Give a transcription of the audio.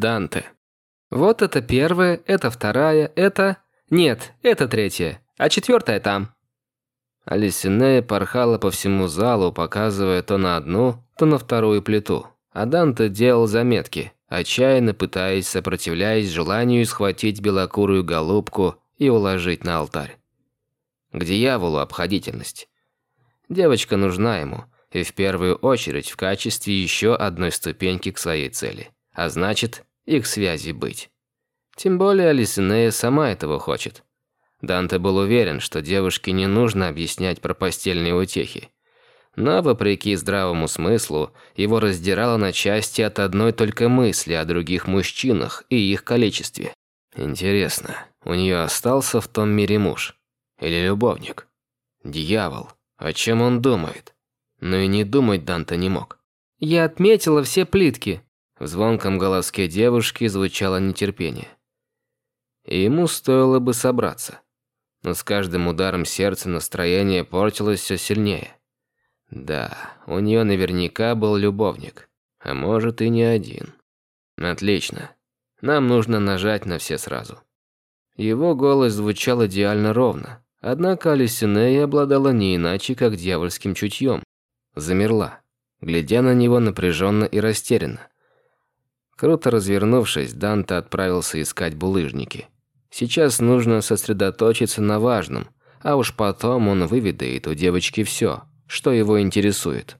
Данте. Вот это первая, это вторая, это... Нет, это третья, а четвертая там. Алисинея порхала по всему залу, показывая то на одну, то на вторую плиту. А Данте делал заметки, отчаянно пытаясь, сопротивляясь желанию схватить белокурую голубку и уложить на алтарь. К дьяволу обходительность. Девочка нужна ему, и в первую очередь в качестве еще одной ступеньки к своей цели. А значит, их связи быть. Тем более Алисинея сама этого хочет. Данте был уверен, что девушке не нужно объяснять про постельные утехи. Но, вопреки здравому смыслу, его раздирало на части от одной только мысли о других мужчинах и их количестве. Интересно, у нее остался в том мире муж? Или любовник? Дьявол. О чем он думает? Но и не думать Данте не мог. «Я отметила все плитки», в звонком голоске девушки звучало нетерпение. И ему стоило бы собраться. Но с каждым ударом сердца настроение портилось все сильнее. Да, у нее наверняка был любовник. А может и не один. Отлично. Нам нужно нажать на все сразу. Его голос звучал идеально ровно. Однако Алисинея обладала не иначе, как дьявольским чутьем. Замерла, глядя на него напряженно и растерянно. Круто развернувшись, Данте отправился искать булыжники. Сейчас нужно сосредоточиться на важном, а уж потом он выведает у девочки все, что его интересует.